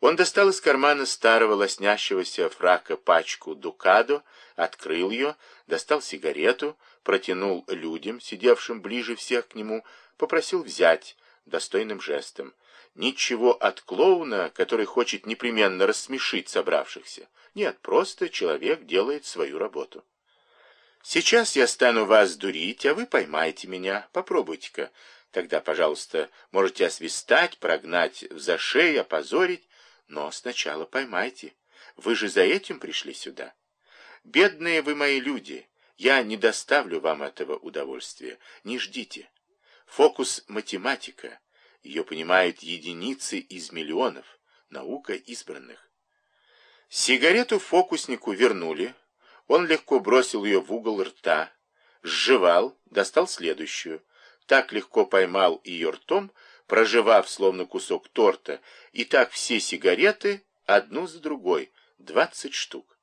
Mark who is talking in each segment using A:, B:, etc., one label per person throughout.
A: Он достал из кармана старого лоснящегося фрака пачку «Дукадо», открыл ее, достал сигарету, протянул людям, сидевшим ближе всех к нему, попросил взять достойным жестом. Ничего от клоуна, который хочет непременно рассмешить собравшихся. Нет, просто человек делает свою работу. Сейчас я стану вас дурить, а вы поймайте меня. Попробуйте-ка. Тогда, пожалуйста, можете освистать, прогнать в зашей, опозорить. Но сначала поймайте. Вы же за этим пришли сюда. Бедные вы мои люди. Я не доставлю вам этого удовольствия. Не ждите. Фокус математика. Ее понимают единицы из миллионов. Наука избранных. Сигарету фокуснику вернули. Он легко бросил ее в угол рта, сживал, достал следующую. Так легко поймал ее ртом, проживав словно кусок торта, и так все сигареты, одну за другой, двадцать штук.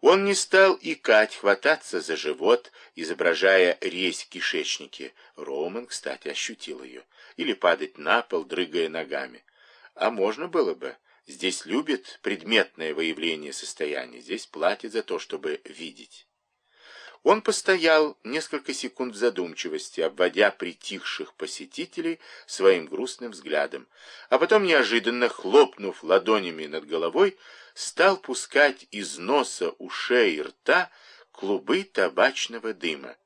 A: Он не стал икать, хвататься за живот, изображая резь в кишечнике. Роман, кстати, ощутил ее. Или падать на пол, дрыгая ногами. А можно было бы. Здесь любят предметное выявление состояния, здесь платят за то, чтобы видеть. Он постоял несколько секунд в задумчивости, обводя притихших посетителей своим грустным взглядом, а потом, неожиданно хлопнув ладонями над головой, стал пускать из носа, ушей и рта клубы табачного дыма.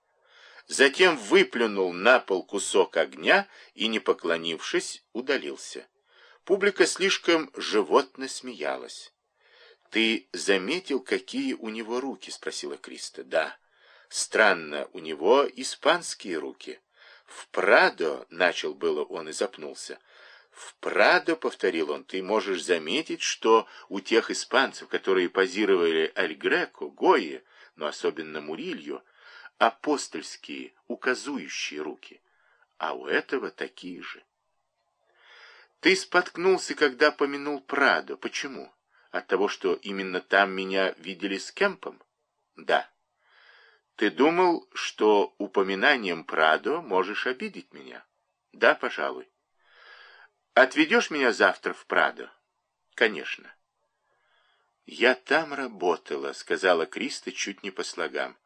A: Затем выплюнул на пол кусок огня и, не поклонившись, удалился. Публика слишком животно смеялась. «Ты заметил, какие у него руки?» — спросила Криста. «Да». «Странно, у него испанские руки». «В Прадо», — начал было он и запнулся. «В Прадо», — повторил он, — «ты можешь заметить, что у тех испанцев, которые позировали Аль Греко, Гойе, но особенно Мурилью, апостольские, указующие руки, а у этого такие же». Ты споткнулся, когда помянул Прадо. Почему? От того, что именно там меня видели с Кемпом? Да. Ты думал, что упоминанием Прадо можешь обидеть меня? Да, пожалуй. Отведешь меня завтра в Прадо? Конечно. Я там работала, сказала Криста чуть не по слогам,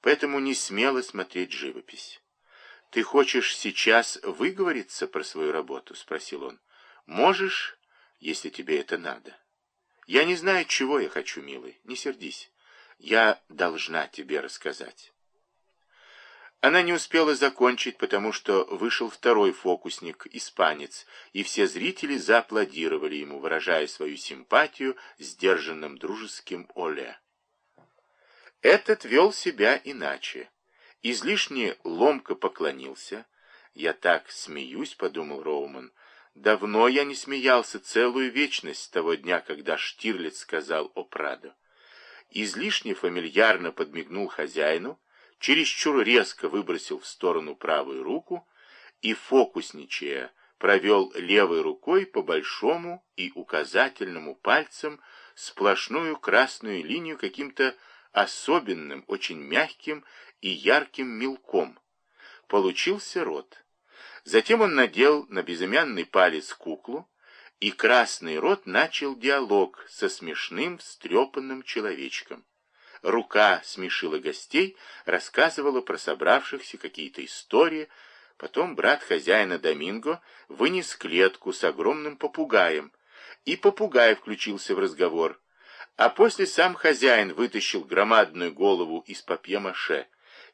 A: поэтому не смела смотреть живопись. Ты хочешь сейчас выговориться про свою работу? Спросил он. Можешь, если тебе это надо. Я не знаю, чего я хочу, милый, не сердись. Я должна тебе рассказать. Она не успела закончить, потому что вышел второй фокусник, испанец, и все зрители зааплодировали ему, выражая свою симпатию сдержанным дружеским «Оле». Этот вел себя иначе. Излишне ломко поклонился. «Я так смеюсь», — подумал Роуман, — Давно я не смеялся целую вечность с того дня, когда Штирлиц сказал о Прадо. Излишне фамильярно подмигнул хозяину, чересчур резко выбросил в сторону правую руку и, фокусничая, провел левой рукой по большому и указательному пальцам сплошную красную линию каким-то особенным, очень мягким и ярким мелком. Получился рот. Затем он надел на безымянный палец куклу, и красный рот начал диалог со смешным, встрепанным человечком. Рука смешила гостей, рассказывала про собравшихся какие-то истории, потом брат хозяина Доминго вынес клетку с огромным попугаем, и попугай включился в разговор, а после сам хозяин вытащил громадную голову из папье-маше.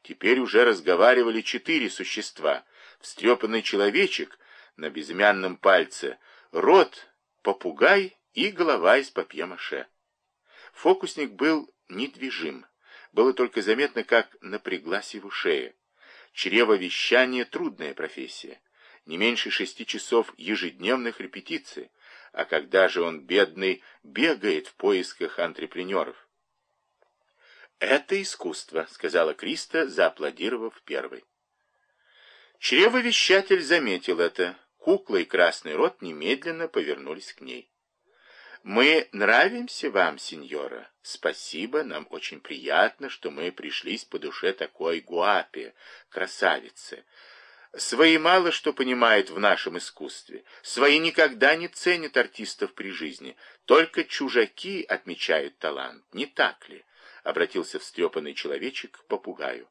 A: Теперь уже разговаривали четыре существа — встрепанный человечек на безымянном пальце, рот, попугай и голова из папье-маше. Фокусник был недвижим. Было только заметно, как напряглась его шея. Чревовещание — трудная профессия. Не меньше шести часов ежедневных репетиций. А когда же он, бедный, бегает в поисках антрепренеров? «Это искусство», — сказала Криста, зааплодировав первой. Чревовещатель заметил это. Кукла и красный рот немедленно повернулись к ней. «Мы нравимся вам, сеньора. Спасибо, нам очень приятно, что мы пришлись по душе такой гуапе, красавице. Свои мало что понимают в нашем искусстве. Свои никогда не ценят артистов при жизни. Только чужаки отмечают талант. Не так ли? Обратился встрепанный человечек к попугаю.